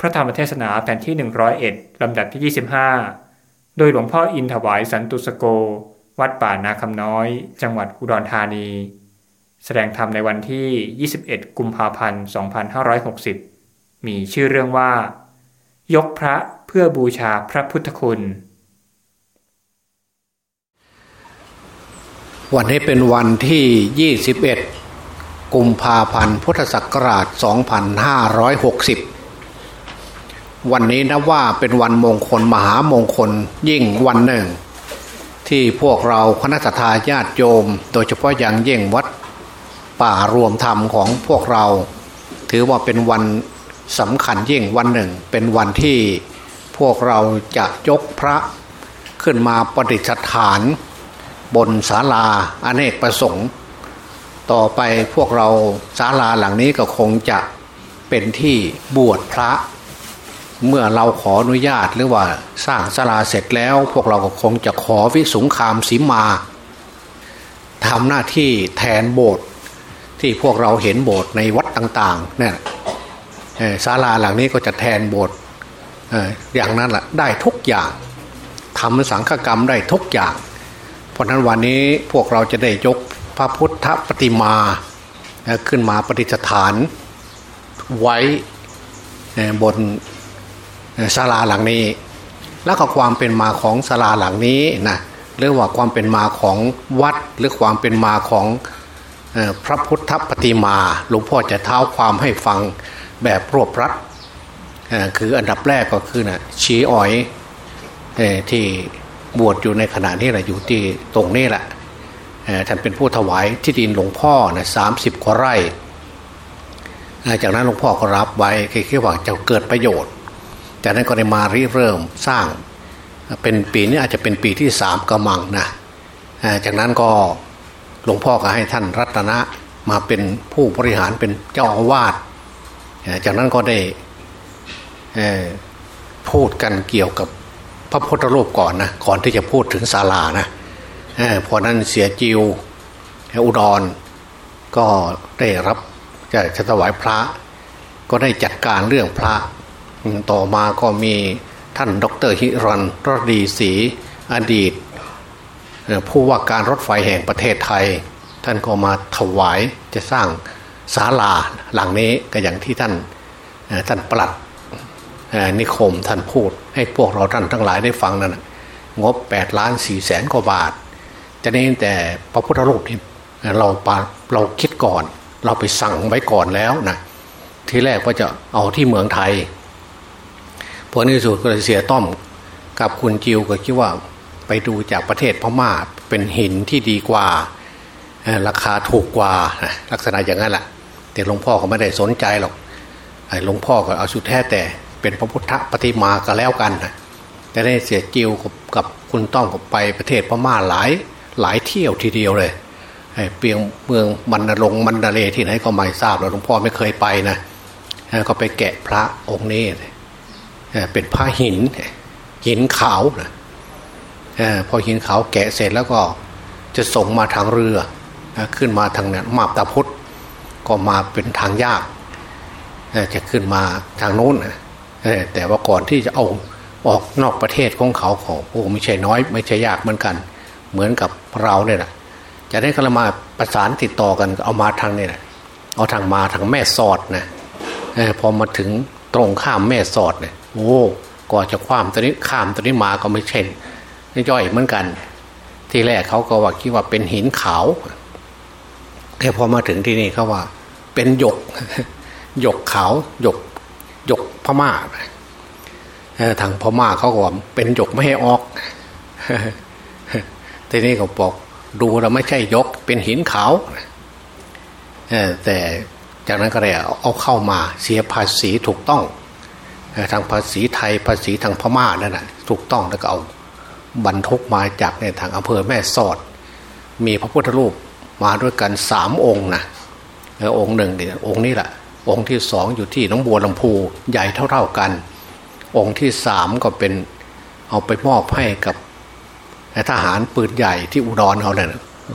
พระธรรมเทศนาแผ่นที่ 101 ลำดับที่ 25 โดยหลวงพ่ออินถวายสันตุสโก วัดป่านาคำน้อย จังหวัดอุดรธานี แสดงธรรมในวันที่ 21 กุมภาพันธ์ 2560 มีชื่อเรื่องว่า ยกพระเพื่อบูชาพระพุทธคุณ วันนี้เป็นวันที่ 21 กุมภาพันธ์ พุทธศักราช 2560 วันนี้นะว่าเป็นวันมงคลมหามงคลยิ่งวันหนึ่ง ที่พวกเราคณะทาญาติโยม โดยเฉพาะอย่างยิ่งวัดป่ารวมธรรมของพวกเรา ถือว่าเป็นวันสำคัญยิ่งวันหนึ่ง เป็นวันที่พวกเราจะยกพระขึ้นมาประดิษฐาน บนศาลาอเนกประสงค์ ต่อไปพวกเราศาลาหลังนี้ก็คงจะเป็นที่บวชพระ เมื่อเราขออนุญาตหรือว่าสร้างศาลาเสร็จแล้ว พวกเราก็คงจะขอวิสุงคามสีมาทำหน้าที่แทนโบสถ์ที่พวกเราเห็นโบสถ์ในวัดต่างๆเนี่ยศาลาหลังนี้ก็จะแทนโบสถ์อย่างนั้นแหละได้ทุกอย่างทำสังฆกรรมได้ทุกอย่าง เพราะนั้นวันนี้พวกเราจะได้ยกพระพุทธปฏิมาขึ้นมาปฏิสถานไว้บน ศาลาหลังนี้ แล้วก็ความเป็นมาของศาลาหลังนี้นะเรื่องว่าความเป็นมาของวัดหรือความเป็นมาของพระพุทธปฏิมาหลวงพ่อจะเท้าความให้ฟังแบบรวบรัดคืออันดับแรกก็คือนะชีอ้อยที่บวชอยู่ในขณะนี้แหละอยู่ที่ตรงนี้แหละท่านเป็นผู้ถวายที่ดินหลวงพ่อนะสามสิบกว่าไร่ จากนั้นหลวงพ่อก็รับไว้คิดว่าจะเกิดประโยชน์ จากนั้นก็ได้มาริเริ่มสร้างเป็นปีนี้อาจจะเป็นปีที่สามกำมังนะจากนั้นก็หลวงพ่อก็ให้ท่านรัตนะมาเป็นผู้บริหารเป็นเจ้าอาวาสจากนั้นก็ได้พูดกันเกี่ยวกับพระพุทธรูปก่อนนะก่อนที่จะพูดถึงศาลานะเพราะนั้นเสียจิวอุดร ก็ได้รับจะถวายพระ ก็ได้จัดการเรื่องพระ ต่อมาก็มีท่านดรฮิรันรดีศรีอดีต ผู้ว่าการรถไฟแห่งประเทศไทย ท่านก็มาถวายจะสร้างศาลาหลังนี้ก็อย่างที่ท่านท่านปลัดนิคมท่านพูด ให้พวกเราท่านทั้งหลายได้ฟังนั่นงบ8ล้านสี่แสนกว่าบาท จะนี้แต่พระพุทธรูปที่เราปาเราคิดก่อน เราไปสั่งไว้ก่อนแล้วนะทีแรกว่าจะเอาที่เมืองไทย พอในสุดก็เสียต้อมกับคุณจิวก็คิดว่าไปดูจากประเทศพม่าเป็นหินที่ดีกว่า ราคาถูกกว่าลักษณะอย่างนั้นแหละแต่หลวงพ่อก็ไม่ได้สนใจหรอกหลวงพ่อก็เอาสุดแท้แต่เป็นพระพุทธปฏิมาก็แล้วกันนะแต่ได้เสียจิวกับคุณต้องกับไปประเทศพม่าหลายหลายเที่ยวทีเดียวเลยเปียงเมืองมันนรงมันดาเลที่ไหนก็ไม่ทราบแล้วหลวงพ่อไม่เคยไปนะก็ไปแกะพระองค์นี้ เป็นพระหินหินขาวนะพอหินขาวแกะเสร็จแล้วก็จะส่งมาทางเรือขึ้นมาทางนั้นมาบตาพุทธก็มาเป็นทางยากจะขึ้นมาทางโน้นแต่ว่าก่อนที่จะเอาออกนอกประเทศของเขาของโอ้ไม่ใช่น้อย ไม่ใช่ยากเหมือนกัน เหมือนกับเราเนี่ยแหละจะได้ก็มาประสานติดต่อกันเอามาทางนี่แหละเอาทางมาทางแม่สอดนะพอมาถึงตรงข้ามแม่สอดเนี่ย โอ้ก่อนจะข้ามตัวนี้ข้ามตัวนี้มาก็ไม่เช่นย่อยเหมือนกัน ที่แรกเขาก็ว่าคิดว่าเป็นหินขาว แต่พอมาถึงที่นี่เขาว่า เป็นหยกหยกขาวหยกหยกพม่าทางพม่าเขาก็ว่าเป็นหยกไม่ให้ออกทีนี้เขาบอกดูเราไม่ใช่ยกเป็นหินขาวแต่จากนั้นก็เลยเอาเข้ามาเสียภาษีถูกต้อง ทางภาษีไทยภาษีทางพม่านั่นแหะถูกต้องแล้วก็เอาบรรทุกมาจากในทางอำเภอแม่สอด มีพระพุทธรูปมาด้วยกันสามองค์นะองค์หนึ่งเนี่ยองค์นี้แหละองค์ที่สองอยู่ที่น้องบัวลำพูใหญ่เท่าๆกัน องค์ที่สามก็เป็นเอาไปมอบให้กับทหารปืนใหญ่ที่อุดรเขาเนี่ย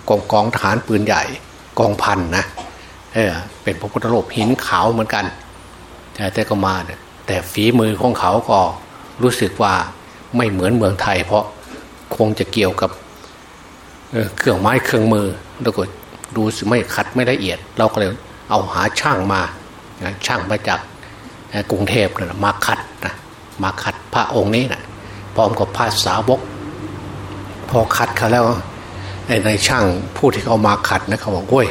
กองกองทหารปืนใหญ่กองพันนะเออเป็นพระพุทธรูปหินขาวเหมือนกัน แต่แต่ก็มาเนี่ย แต่ฝีมือของเขาก็รู้สึกว่าไม่เหมือนเมืองไทย เพราะคงจะเกี่ยวกับเครื่องไม้เครื่องมือแล้วก็ดูไม่ขัดไม่ละเอียด เราก็เลยเอาหาช่างมาช่างมาจากกรุงเทพนะมาขัดนะมาขัดพระองค์นี้นะพร้อมกับพระสาวก พอขัดเขาแล้วในช่างผู้ที่เขามาขัดนะเขาบอกโอ้ย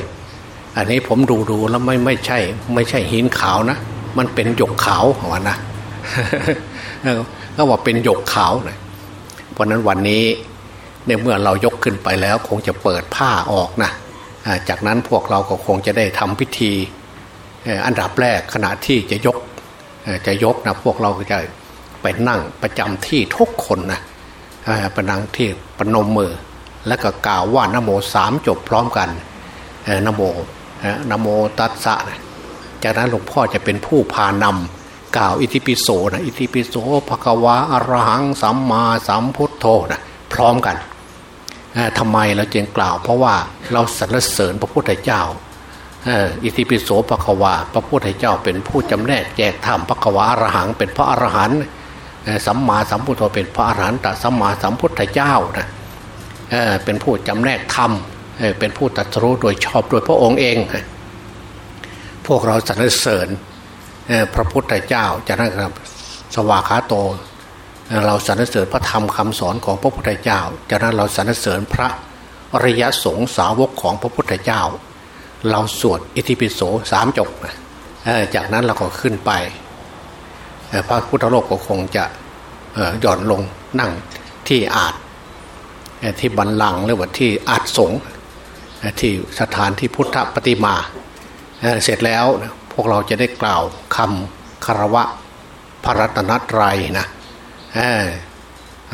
อันนี้ผมดูดูแล้วไม่ไม่ใช่ ไม่ใช่หินขาวนะ มันเป็นหยกขาวเหรอนะก็บอกเป็นหยกขาวนะเพราะนั้นวันนี้ในเมื่อเรายกขึ้นไปแล้วคงจะเปิดผ้าออกนะจากนั้นพวกเราก็คงจะได้ทำพิธีอันดับแรกขณะที่จะยกจะยกนะพวกเราก็จะไปนั่งประจำที่ทุกคนนะไปนังที่ปนมมือ แล้วก็กล่าวว่านโมสามจบพร้อมกันนโมนโมตัสสะนะ จากนั้นหลวงพ่อจะเป็นผู้พานำกล่าวอิติปิโสนะอิติปิโสภควาอรหังสัมมาสัมพุทโธนะพร้อมกันทำไมเราจึงกล่าว เพราะว่าเราสรรเสริญพระพุทธเจ้าอิติปิโสภควาพระพุทธเจ้าเป็นผู้จำแนกแจกธรรมภควาอรหังเป็นพระอรหันต์สัมมาสัมพุทโธเป็นพระอรหันต์ต่สัมมาสัมพุทธเจ้านะเป็นผู้จำแนกธรรมเป็นผู้ตัดรู้โดยชอบโดยพระองค์เอง พวกเราสรรเสริญพระพุทธเจ้าจะนั่นครับสวากาโต เราสรรเสริญพระธรรมคำสอนของพระพุทธเจ้า จากนั้นเราสรรเสริญพระอริยสงสาวกของพระพุทธเจ้า เราสวดอิติปิโสสามจบจากนั้นเราก็ขึ้นไปพระพุทธโลกก็คงจะหย่อนลงนั่งที่อาจที่บันลังหรือว่าที่อาจสงที่สถานที่พุทธปฏิมา เสร็จแล้วพวกเราจะได้กล่าวคำคารวะพระรัตนตรัยนะ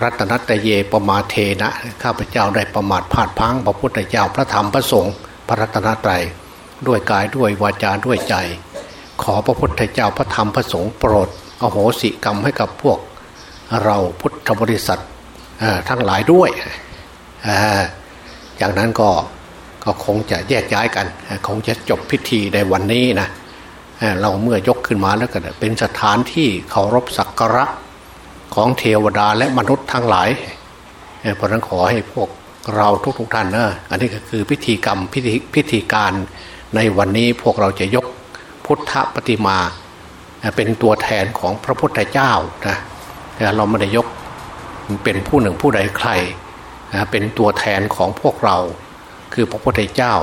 รัตนตเยปมาเทนะ ข้าพเจ้าได้ประมาทพลาดพังพระพุทธเจ้าพระธรรมพระสงฆ์พระรัตนตรัยด้วยกายด้วยวาจาด้วยใจ ขอพระพุทธเจ้าพระธรรมพระสงฆ์โปรดอโหสิกรรมให้กับพวก เราพุทธบริษัททั้งหลายด้วย จากนั้นก็ ก็คงจะแยกย้ายกัน คงจะจบพิธีในวันนี้นะเราเมื่อยกขึ้นมาแล้วกันเป็นสถานที่เคารพสักการะของเทวดาและมนุษย์ทั้งหลาย เพราะนั้นขอให้พวกเราทุกๆทท่านนะอันนี้ก็คือพิธีกรรมพิธีพิธีการในวันนี้พวกเราจะยกพุทธปฏิมา เป็นตัวแทนของพระพุทธเจ้านะเราไม่ได้ยกเป็นผู้หนึ่งผู้ใดใคร เป็นตัวแทนของพวกเรา คือพระพุทธเจ้า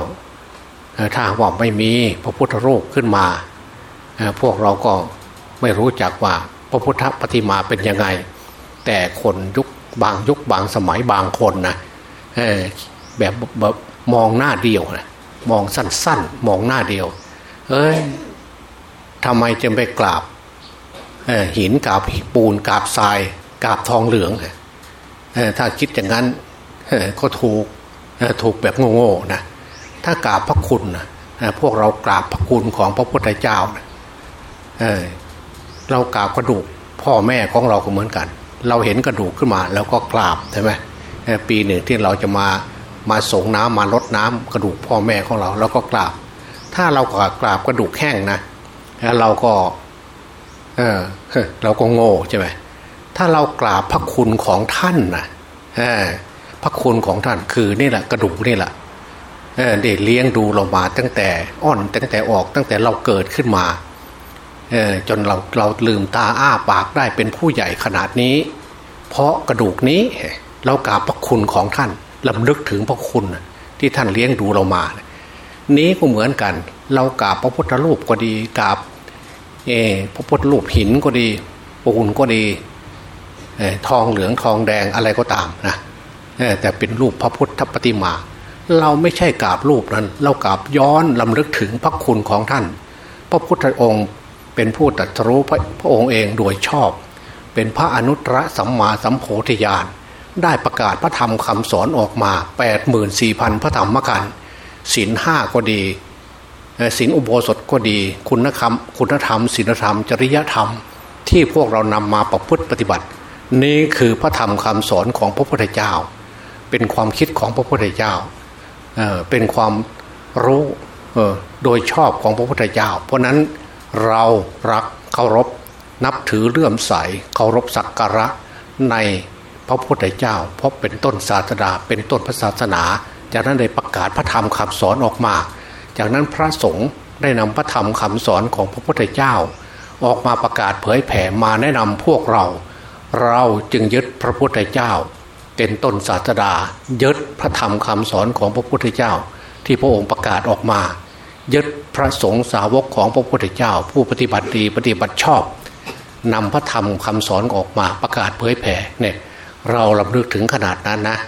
ถ้าว่าไม่มีพระพุทธรูปขึ้นมา พวกเราก็ไม่รู้จักว่าพระพุทธปฏิมาเป็นยังไง แต่คนยุคบางยุคบางสมัยบางคนนะแบบแบบมองหน้าเดียวนะมองสั้นๆ มองหน้าเดียว เอ้ยทำไมจะไปกราบหินกราบปูนกราบทรายกราบทองเหลืองถ้าคิดอย่างนั้นก็ถูก ถูกแบบโง่ๆนะถ้ากราบพระคุณนะพวกเรากราบพระคุณของพระพุทธเจ้านะเเรากราบกระดูกพ่อแม่ของเราก็เหมือนกัน เราเห็นกระดูกขึ้นมาแล้วก็กราบใช่ไหมปีหนึ่งที่เราจะมามาส่งน้ำมาลดน้ำกระดูกพ่อแม่ของเราเราก็กราบ ถ้าเรากราบกราบกระดูกแห้งนะแล้วเราก็ เออเราก็โง่ใช่ไหมถ้าเรากราบพระคุณของท่านนะ พระคุณของท่านคือนี่แหละกระดูกนี่แหละได้เลี้ยงดูเรามาตั้งแต่อ่อนตั้งแต่ออกตั้งแต่เราเกิดขึ้นมาจนเราเราลืมตาอ้าปากได้เป็นผู้ใหญ่ขนาดนี้ เพราะกระดูกนี้เรากราบพระคุณของท่านลำลึกถึงพระคุณที่ท่านเลี้ยงดูเรามา นี้ก็เหมือนกัน เรากราบพระพุทธรูปก็ดีกราบเอพระพุทธรูปหินก็ดีปูนก็ดีทองเหลืองทองแดงอะไรก็ตามนะ แต่เป็นรูปพระพุทธปฏิมา เราไม่ใช่กราบรูปนั้น เรากราบย้อนลำลึกถึงพระคุณของท่าน พระพุทธองค์เป็นผู้ตรัสรู้พระพระองค์เองโดยชอบ เป็นพระอนุตตรสัมมาสัมโพธิญาณได้ประกาศพระธรรมคำสอนออกมา 84,000 พระธรรมกันศีลห้าก็ดีศีลอุโบสถก็ดี คุณธรรมคุณธรรมศีลธรรม จริยธรรม ที่พวกเรานำมาประพฤติปฏิบัติ นี่คือพระธรรมคำสอนของพระพุทธเจ้า เป็นความคิดของพระพุทธเจ้าเเป็นความรู้โดยชอบของพระพุทธเจ้า เพราะนั้นเรารักเคารพนับถือเลื่อมใสเคารพสักการะในพระพุทธเจ้า เพราะเป็นต้นศาสดาเป็นต้นพระศาสนา จากนั้นได้ประกาศพระธรรมคำสอนออกมา จากนั้นพระสงฆ์ได้นำพระธรรมคำสอนของพระพุทธเจ้า ออกมาประกาศเผยแผ่มาแนะนำพวกเรา เราจึงยึดพระพุทธเจ้า เป็นต้นศาสดา ยึดพระธรรมคำสอนของพระพุทธเจ้า ที่พระองค์ประกาศออกมา ยึดพระสงฆ์สาวกของพระพุทธเจ้า ผู้ปฏิบัติดีปฏิบัติชอบนำพระธรรมคำสอนออกมาประกาศเผยแผ่เนี่ยเราลำลึกถึงขนาดนั้นนะ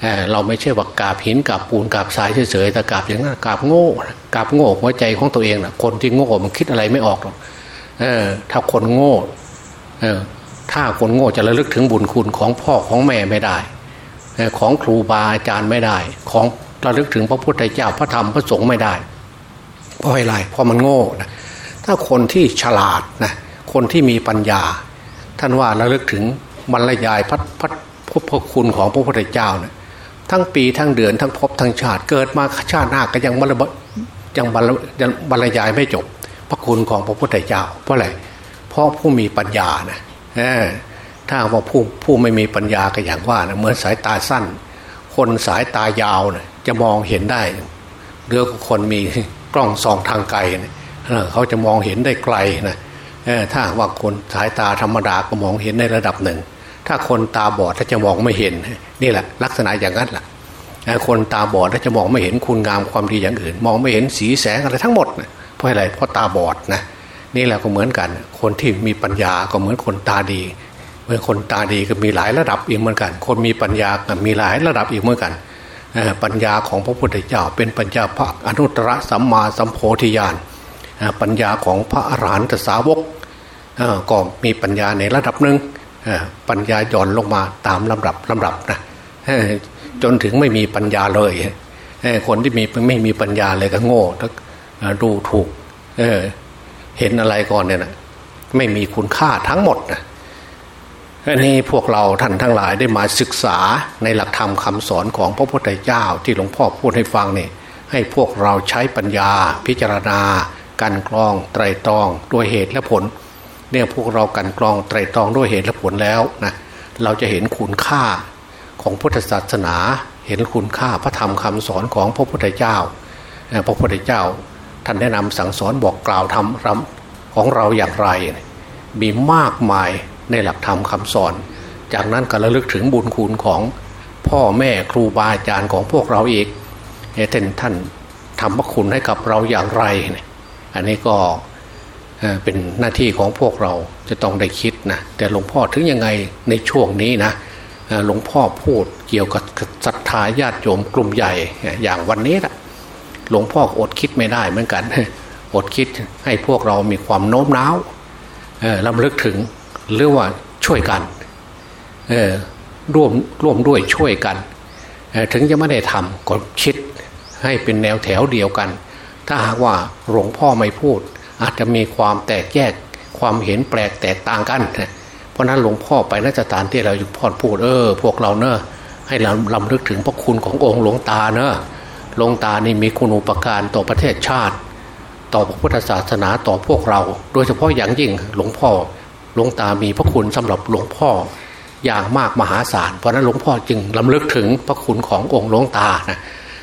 เเราไม่ใช่ว่ากาบหินกาบปูนกาบทรายเฉยๆแต่กาบอย่างนั้นกาบโง่กาบโง่หัวใจของตัวเองนะคนที่โง่มันคิดอะไรไม่ออกหรอกถ้าคนโง่ถ้าคนโง่จะระลึกถึงบุญคุณของพ่อของแม่ไม่ได้ ของครูบาอาจารย์ไม่ได้ ของระลึกถึงพระพุทธเจ้าพระธรรมพระสงฆ์ไม่ได้ เพราะอะไรเพราะมันโง่นะถ้าคนที่ฉลาดนะคนที่มีปัญญา ท่านว่าระลึกถึงบรรยายพระพระพระคุณของพระพุทธเจ้าเนะี่ยทั้งปีทั้งเดือนทั้งพบทั้งชาติเกิดมาชาติหน้าก็ยังบรรยังบรรบรรยายไม่จบ พระคุณของพระพุทธเจ้า เพราะอะไรเพราะผู้มีปัญญานะ ถ้าว่าผู้ผู้ไม่มีปัญญาก็อย่างว่านะเหมือนสายตาสั้น คนสายตายาวนะจะมองเห็นได้เรือคนมีกล้องส่องทางไกลเเขาจะมองเห็นได้ไกลนะถ้าว่าคนสายตาธรรมดาก็มองเห็นในระดับหนึ่ง ถ้าคนตาบอดถ้าจะมองไม่เห็นนี่แหละ ลักษณะอย่างนั้นแหละคนตาบอดถ้าจะมองไม่เห็นคุณงามความดีอย่างอื่น มองไม่เห็นสีแสงอะไรทั้งหมดเพราะอะไรเพราะตาบอดนะนี่แหละก็เหมือนกัน คนที่มีปัญญาก็เหมือนคนตาดี มื่อคนตาดีก็มีหลายระดับอีกเหมือนกัน คนมีปัญญาก็มีหลายระดับอีกเหมือนกัน ปัญญาของพระพุทธเจ้าเป็นปัญญาพระอนุตตรสัมมาสัมโพธิญาณปัญญาของพระอรหันตสาวกก็มีปัญญาในระดับหนึ่งปัญญาย่อนลงมาตามลำดับลำดับนะจนถึงไม่มีปัญญาเลยคนที่มีไม่มีปัญญาเลยก็โง่ดูถูกเเห็นอะไรก่อนเนี่ยนะไม่มีคุณค่าทั้งหมดนะ อันนี้พวกเราท่านทั้งหลายได้มาศึกษาในหลักธรรมคำสอนของพระพุทธเจ้าที่หลวงพ่อพูดให้ฟังนี่ให้พวกเราใช้ปัญญาพิจารณาการกรองไตรตรองด้วยเหตุและผล เนี่ยพวกเรากันกรองไตรตรองด้วยเหตุและผลแล้วนะเราจะเห็นคุณค่าของพุทธศาสนา เห็นคุณค่าพระธรรมคำสอนของพระพุทธเจ้าพระพุทธเจ้าท่านแนะนำสั่งสอนบอกกล่าวทำรำของเราอย่างไร มีมากมาย ในหลักธรรมคำสอน จากนั้นก็ระลึกถึงบุญคุณของพ่อแม่ครูบาอาจารย์ของพวกเราอีกท่นท่านทำพระคุณให้กับเราอย่างไร อันนี้ก็เป็นหน้าที่ของพวกเราจะต้องได้คิดนะแต่หลวงพ่อถึงยังไงในช่วงนี้นะหลวงพ่อพูดเกี่ยวกับศรัทธาญาติโยมกลุ่มใหญ่ อย่างวันนี้นะหลวงพ่ออดคิดไม่ได้เหมือนกัน อดคิดให้พวกเรามีความโน้มน้าวลำลึกถึง หรือว่าช่วยกันร่วมร่วมด้วยช่วยกัน ถึงจะไม่ได้ทำก็คิดให้เป็นแนวแถวเดียวกัน ถ้าหากว่าหลวงพ่อไม่พูด อาจจะมีความแตกแยกความเห็นแปลกแตกต่างกัน เพราะนั้นหลวงพ่อไปนัสถานที่เราอยู่พ่อพูดเออ พวกเราเนอะให้เราลำลึกถึงพระคุณขององค์หลวงตาเนอะหลวงตานี่มีคุณอุปการต่อประเทศชาติ ต่อพระพุทธศาสนาต่อพวกเรา โดยเฉพาะอย่างยิ่งหลวงพ่อ หลวงตามีพระคุณสำหรับหลวงพ่ออย่างมากมหาศาลเพราะนั้นหลวงพ่อจึงลำลึกถึงพระคุณขององค์หลวงตา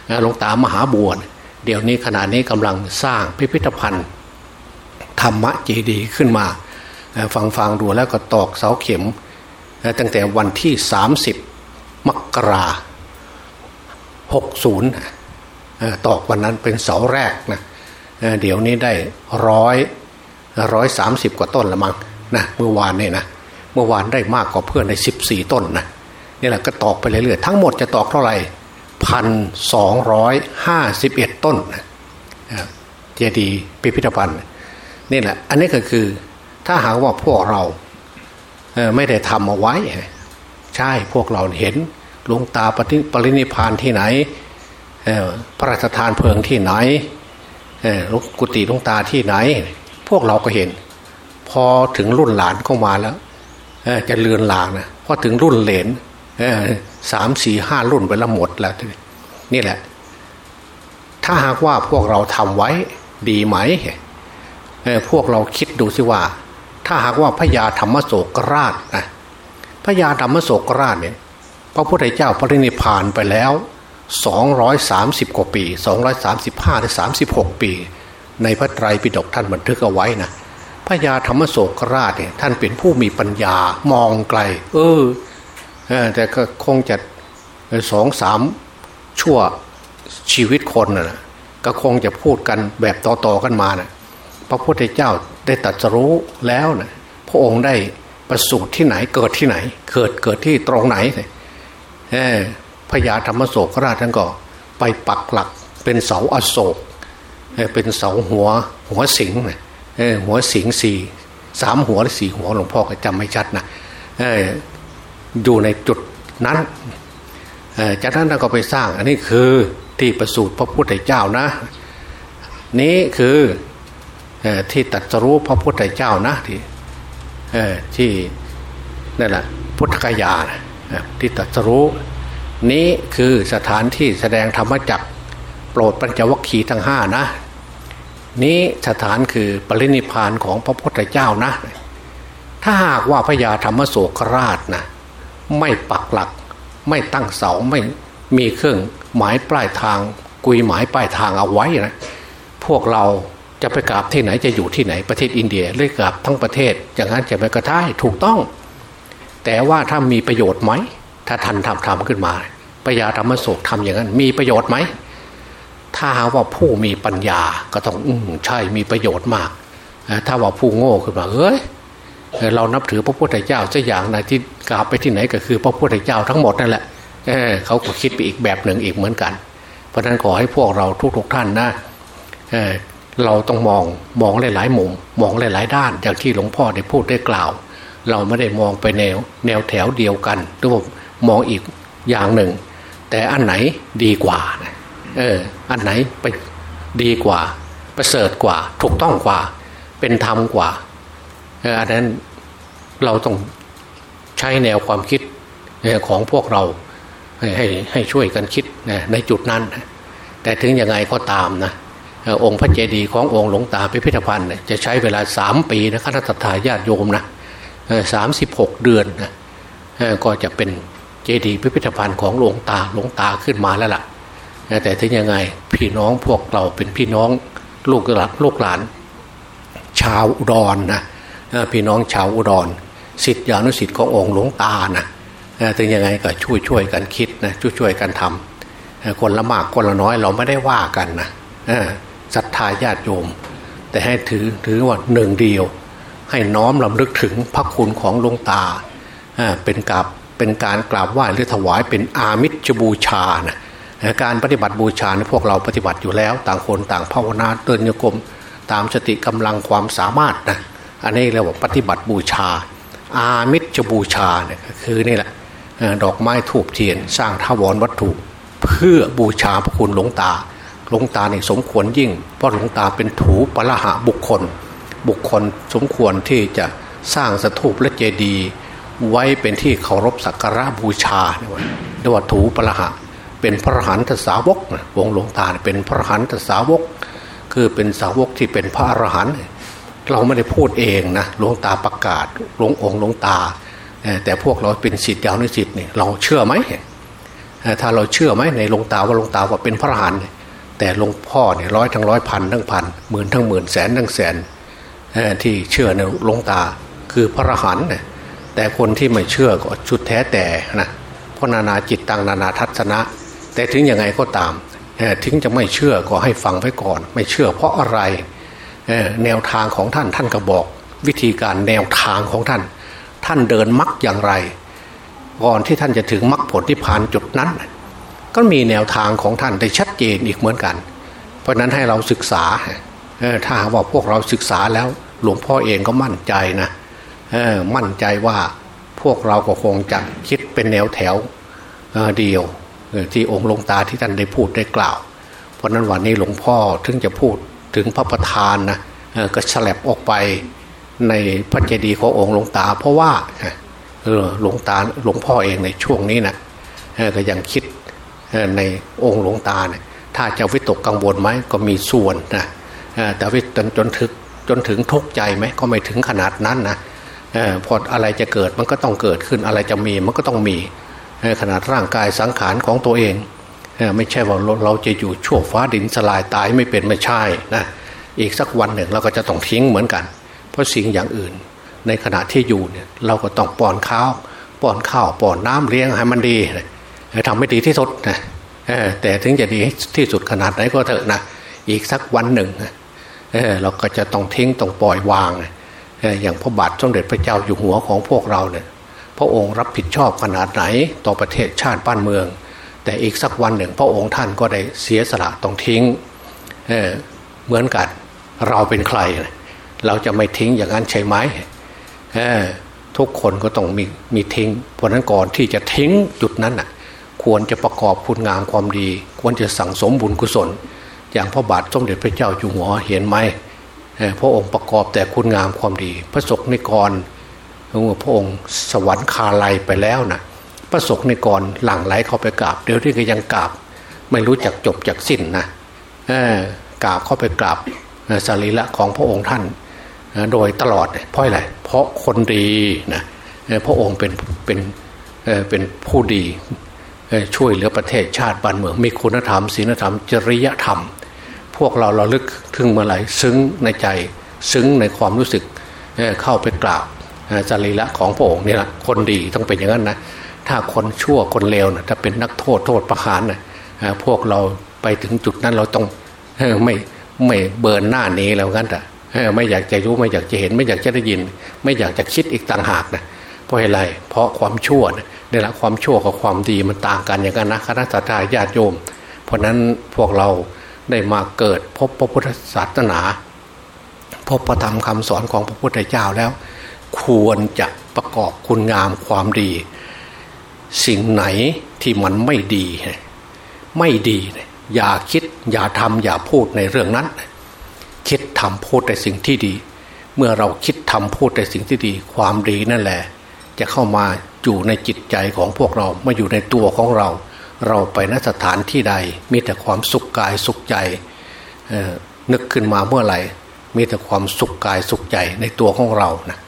นะหลวงตามหาบวชเดี๋ยวนี้ขณะนี้กำลังสร้างพิพิธภัณฑ์ ธรรมะเจดีขึ้นมา ฟังฟังดูแล้วก็ตอกเสาเข็ม ตั้งแต่วันที่ 30 มกราหกศูนย์ตอกวันนั้นเป็นเสาแรกนะเดี๋ยวนี้ได้ร้อยร้อยสามสิบกว่าต้นละมั้ง นะเมื่อวานเนี่ยนะเมื่อวานได้มากกว่าเพื่อนในสิบสี่ต้นนะนี่แหละก็ตอกไปเรื่อยๆทั้งหมดจะตอกเท่าไหร่พันสองร้อยห้าสิบเอ็ดต้นเจดีย์พิพิธภัณฑ์นี่แหละ อันนี้ก็คือถ้าหากว่าพวกเราไม่ได้ทำเอาไว้ ใช่พวกเราเห็นหลวงตาปรินิพานที่ไหนพระราชทานเพลิงที่ไหนกุฏิหลวงตาที่ไหน พวกเราก็เห็น อถึงรุ่นหลานเข้ามาแล้วจะเลือนลางนะพอถึงรุ่นเหลนสามสี่ห้ารุ่นไปละหมดแล้วนี่แหละ ถ้าหากว่าพวกเราทำไว้ดีไหมพวกเราคิดดูสิว่า ถ้าหากว่าพญาธรรมโศกราชนะพญาธรรมโศกราชเนี่ยพระพุทธเจ้าปรินิพานไปแล้ว230 กว่าปี 235หรือ36 ปี ในพระไตรปิฎกท่านบันทึกเอาไว้นะ พญาธรรมโศกราชเนี่ยท่านเป็นผู้มีปัญญามองไกล เออแต่ก็คงจะสองสามชั่วชีวิตคนนะก็คงจะพูดกันแบบต่อๆกันมานะพระพุทธเจ้าได้ตัดสรู้แล้วนะพระองค์ได้ประสูติที่ไหนเกิดที่ไหน เกิดเกิดที่ตรงไหนพญาธรรมโศกราชท่านก็ไปปักหลักเป็นเสาอโศกเป็นเสาหัวหัวสิง หัวสิงสี่สามหัวหรือสี่หัวหลวงพ่อก็จำไม่ชัดนะอยู่ในจุดนั้นจากนั้นเราก็ไปสร้าง อันนี้คือที่ประสูติพระพุทธเจ้านะ นี้คือที่ตัดสรู้พระพุทธเจ้านะที่ที่นั่นแหละพุทธกยานะที่ตัดสรู้ นี้คือสถานที่แสดงธรรมจักโปรดปัญจวัคคีย์ทั้งห้านะ นี้สถานคือปรินิพานของพระพุทธเจ้านะ ถ้าหากว่าพญาธรรมโศกราชนะไม่ปักหลัก ไม่ตั้งเสาไม่มีเครื่องหมายปลายทาง กุยหมายปลายทางเอาไว้นะพวกเราจะไปกราบที่ไหนจะอยู่ที่ไหนประเทศอินเดียหรือกราบทั้งประเทศ อย่างนั้นจะไม่กระท้ายถูกต้อง แต่ว่าถ้ามีประโยชน์ไหมถ้าทันทำทำขึ้นมาปยาธรรมโศกทำอย่างนั้น มีประโยชน์ไหม ถ้าหาว่าผู้มีปัญญาก็ต้องอืใช่มีประโยชน์มาก ถ้าว่าผู้โง่ขึ้นมาเฮ้ยเรานับถือพระพุทธเจ้าสักอย่างนะที่กราบไปที่ไหนก็คือพระพุทธเจ้าทั้งหมดนั่นแหละเเขาก็คิดไปอีกแบบหนึ่งอีกเหมือนกัน เพราะนั้นขอให้พวกเราทุกๆทท่านนะเเราต้องมองมองหลายๆมุมมองหลายๆด้านอย่างที่หลวงพ่อได้พูดได้กล่าว เราไม่ได้มองไปแนวแนวแถวเดียวกันหรือว่ามองอีกอย่างหนึ่ง แต่อันไหนดีกว่า เอออันไหนไปดีกว่า ประเสริฐกว่า ถูกต้องกว่า เป็นธรรมกว่าเอออันนั้นเราต้องใช้แนวความคิดของพวกเราให้ให้ช่วยกันคิดในจุดนั้น แต่ถึงยังไงก็ตามนะองค์พระเจดีย์ขององค์หลวงตาพิพิธภัณฑ์จะใช้เวลาสามปีนะคณะทาญาติโยมนะสามสิบหกเดือนนะก็จะเป็นเจดีย์พิพิธภัณฑ์ของหลวงตาหลวงตาขึ้นมาแล้วล่ะ แต่ถึงยังไงพี่น้องพวกเราเป็นพี่น้องลูกหลานลูกหลาน ชาวอุดรนนะพี่น้องชาวอุดรสิทธิอนุสิทธิ์ขององค์หลวงตานะถึงยังไงก็ช่วยช่วยกันคิดนะช่วยช่วยกันทำคนละมากคนละน้อยเราไม่ได้ว่ากันนะศรัทธาญาติโยม แต่ให้ถือถือว่าหนึ่งเดียว ให้น้อมลำลึกถึงพระคุณของหลวงตาเป็นกับเป็นการกราบไหว้หรือถวายเป็นอามิชบูชานะ การปฏิบัติบูชาพวกเราปฏิบัติอยู่แล้ว ต่างคนต่างภาวนาเตือนโยกรมตามสติกำลังความสามารถนะอันนี้เรียกว่าปฏิบัติบูชา อามิชบูชาเนี่ยคือนี่แหละดอกไม้ถูกเทียนสร้างทาวรวัตถุ เพื่อบูชาพระคุณหลวงตาหลวงตาเนี่ยสมควรยิ่ง เพราะหลวงตาเป็นถูปละหะบุคคล บุคคลสมควรที่จะสร้างสถูปและเจดีย์ไว้เป็นที่เคารพสักการะบูชาเรียกว่าถูปละหะ เป็นพระหันตสาวกวงหลวงตาเป็นพระหันตสาวก คือเป็นสาวกที่เป็นพระอรหันต์เราไม่ได้พูดเองนะหลวงตาประกาศหลวงองค์หลวงตา แต่พวกเราเป็นสิทธิ์ยาวนิสิทธิ์เนี่ยเราเชื่อไหมถ้าเราเชื่อไหมในหลวงตาว่าหลวงตาว่าเป็นพระรหันต์แต่หลวงพ่อเนี่ยร้อยทั้งร้อยพันทั้งพันหมื่นทั้งหมื่นแสนทั้งแสนที่เชื่อในหลวงตาคือพระรหันต์แต่คนที่ไม่เชื่อก็ชุดแท้แต่นะเพราะนานาจิตตังนานาทัศนะ แต่ถึงยังไงก็ตามถึงจะไม่เชื่อก็ให้ฟังไว้ก่อน ไม่เชื่อเพราะอะไรแนวทางของท่านท่านก็บอก วิธีการแนวทางของท่าน ท่านเดินมักอย่างไร ก่อนที่ท่านจะถึงมักผลที่ผ่านจุดนั้น ก็มีแนวทางของท่านได้ชัดเจนอีกเหมือนกัน เพราะนั้นให้เราศึกษาถ้าว่าพวกเราศึกษาแล้วหลวงพ่อเองก็มั่นใจนะมั่นใจว่าพวกเราก็คงจะคิดเป็นแนวแถวเดียว ที่องค์หลวงตาที่ท่านได้พูดได้กล่าว เพราะนั้นวันนี้หลวงพ่อถึงจะพูดถึงพระประธานนะก็ฉลับออกไปในพระเจดีย์ขององค์หลวงตา เพราะว่าหลวงตาหลวงพ่อเองในช่วงนี้นะก็ยังคิดในองค์หลวงตาเนี่ยถ้าจะวิตกกังวลไหมก็มีส่วนนะแต่วิตจนถึกจนถึงทุกข์ใจไหมก็ไม่ถึงขนาดนั้นนะพออะไรจะเกิดมันก็ต้องเกิดขึ้นอะไรจะมีมันก็ต้องมี ขนาดร่างกายสังขารของตัวเองไม่ใช่ว่าเราจะอยู่ชั่วฟ้าดินสลายตายไม่เป็นไม่ใช่นะอีกสักวันหนึ่งเราก็จะต้องทิ้งเหมือนกัน เพราะสิ่งอย่างอื่น ในขณะที่อยู่เนี่ยเราก็ต้องป้อนข้าวป้อนข้าวป้อนน้ำเลี้ยงให้มันดีทำให้ดีที่สุดนะแต่ถึงจะดีที่สุดขนาดไหนก็เถอะนะอีกสักวันหนึ่งเราก็จะต้องทิ้งต้องปล่อยวาง อย่างพระบาทสมเด็จพระเจ้าอยู่หัวของพวกเราเนี่ย พระองค์รับผิดชอบขนาดไหนต่อประเทศชาติบ้านเมือง แต่อีกสักวันหนึ่ง พระองค์ท่านก็ได้เสียสละต้องทิ้งเเหมือนกันเราเป็นใคร เราจะไม่ทิ้งอย่างนั้นใช่ไหมทุกคนก็ต้องมีมีทิ้งเพราะนั้นก่อนที่จะทิ้งจุดนั้นน่ะควรจะประกอบคุณงามความดี ควรจะสั่งสมบุญกุศล อย่างพระบาทสมเด็จพระเจ้าอยู่หัวเห็นไหมพระองค์ประกอบแต่คุณงามความดี พระศกนิกร พระองค์สวรรคาลัยไปแล้วนะพระศกนิกรหลังไหลเข้าไปกราบเดี๋ยวที่ก็ยังกราบ ไม่รู้จักจบจากสิ้นนะกราบเข้าไปกราบสรีระของพระองค์ท่านโดยตลอดเพราะอะไรเพราะคนดีนะพระองค์เป็นเป็นเป็นผู้ดีช่วยเหลือประเทศชาติบ้านเมือง มีคุณธรรมศีลธรรม จริยธรรม พวกเราเราลึกถึงเมื่อไหร่ซึ้งในใจ ซึ้งในความรู้สึกเข้าไปกราบ จริระของพระองค์นี่แหละคนดีต้องเป็นอย่างนั้นนะถ้าคนชั่วคนเลวนะถ้าเป็นนักโทษโทษประหารนะพวกเราไปถึงจุดนั้นเราต้องไม่ไม่เบิร์นหน้านี้แล้วกันแต่ไม่อยากจะรู้ไม่อยากจะเห็น ไม่อยากจะได้ยิน ไม่อยากจะคิดอีกต่างหากนะเพราะอะไร เพราะความชั่วนี่แหละความชั่วกับความดีมันต่างกันอย่างกันนะคณะสัตยาญาติโยม เพราะนั้นพวกเราได้มาเกิดพบพระพุทธศาสนา พบพระธรรมคำสอนของพระพุทธเจ้าแล้ว ควรจะประกอบคุณงามความดี สิ่งไหนที่มันไม่ดี ไม่ดี อย่าคิดอย่าทำอย่าพูดในเรื่องนั้น คิดทำพูดแต่สิ่งที่ดี เมื่อเราคิดทำพูดแต่สิ่งที่ดี ความดีนั่นแหละ จะเข้ามาอยู่ในจิตใจของพวกเรามาอยู่ในตัวของเรา เราไปนสถานที่ใด มีแต่ความสุขกายสุขใจนึกขึ้นมาเมื่อไหร่มีแต่ความสุขกายสุขใจในตัวของเรานะ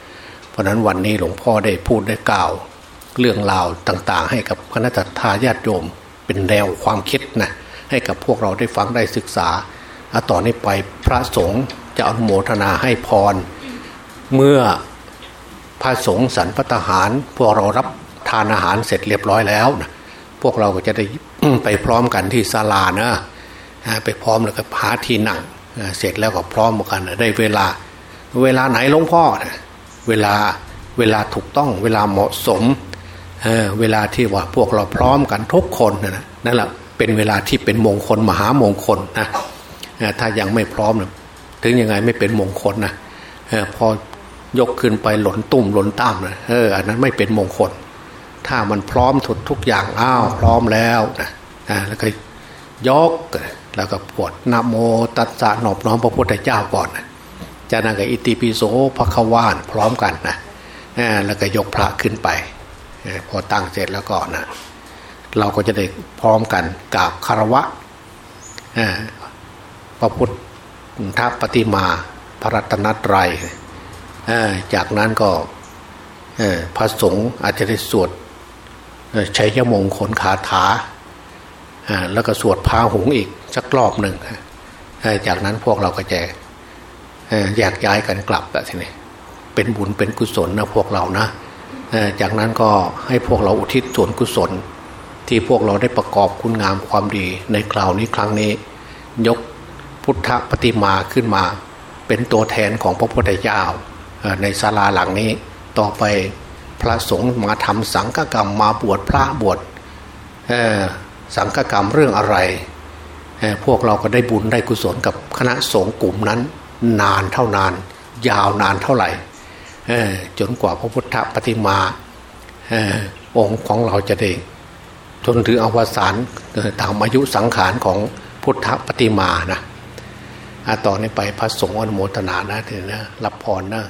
ราะนั้นวันนี้หลวงพ่อได้พูดได้กล่าว เรื่องราวต่างๆ ให้กับคณะทาญาติโยมเป็นแนวความคิดนะให้กับพวกเราได้ฟังได้ศึกษาต่อนนี้ไปพระสงฆ์จะอนุโมทนาให้พร เมื่อพระสงฆ์สันพทหาร พวกเรารับทานอาหารเสร็จเรียบร้อยแล้วนะพวกเราก็จะได้ไปพร้อมกันที่ศาลานะไปพร้อมแล้วก็พาที่นั่งเสร็จแล้วก็พร้อมกันได้เวลา เวลาไหนหลวงพ่อนะ เวลาเวลาถูกต้องเวลาเหมาะสมเเวลาที่ว่าพวกเราพร้อมกันทุกคนนะนั่นแหละเป็นเวลาที่เป็นมงคลมหามงคลนะถ้ายังไม่พร้อมนะถึงยังไงไม่เป็นมงคลนะพอยกขึ้นไปหล่นตุ่มหล่นตามนะเอออันนั้นไม่เป็นมงคล ถ้ามันพร้อมทุกทุกอย่างอ้าวพร้อมแล้วนะแล้วก็ยกแล้วก็ปวดนโมตัสสะนอบน้อมพระพุทธเจ้าก่อนนะ จากนั้นก็อิติปิโสพระควานพร้อมกันนะแล้วก็ยกพระขึ้นไป พอตั้งเสร็จแล้วก็นะเราก็จะได้พร้อมกันกราบคารวะพระพุทธปฏิมาพระรัตนตรัยจากนั้นก็พระสงฆ์อาจจะได้สวดใช้ยมงคลคาถาแล้วก็สวดพาหงอีกสักรอบหนึ่งจากนั้นพวกเราก็จะ แยากย้ายกันกลับแบบนี้เป็นบุญเป็นกุศลนะพวกเรานะจากนั้นก็ให้พวกเราอุทิศส่วนกุศล ที่พวกเราได้ประกอบคุณงามความดีในคราวนี้ครั้งนี้ ยกพุทธปฏิมาขึ้นมา เป็นตัวแทนของพระพุทธเจ้าในศาลาหลังนี้ ต่อไปพระสงฆ์มาทำสังฆกรรมมาบวชพระบวชสังฆกรรมเรื่องอะไร พวกเราก็ได้บุญได้กุศลกับคณะสงฆ์กลุ่มนั้น นานเท่านาน ยาวนานเท่าไหร่จนกว่าพระพุทธปฏิมาองค์ของเราจะได้จนถึงอวสานตามอายุสังขารของพุทธปฏิมานะต่อนนี้ไปพระสงฆ์อนุโมทนานะเถอนะรับพรนะ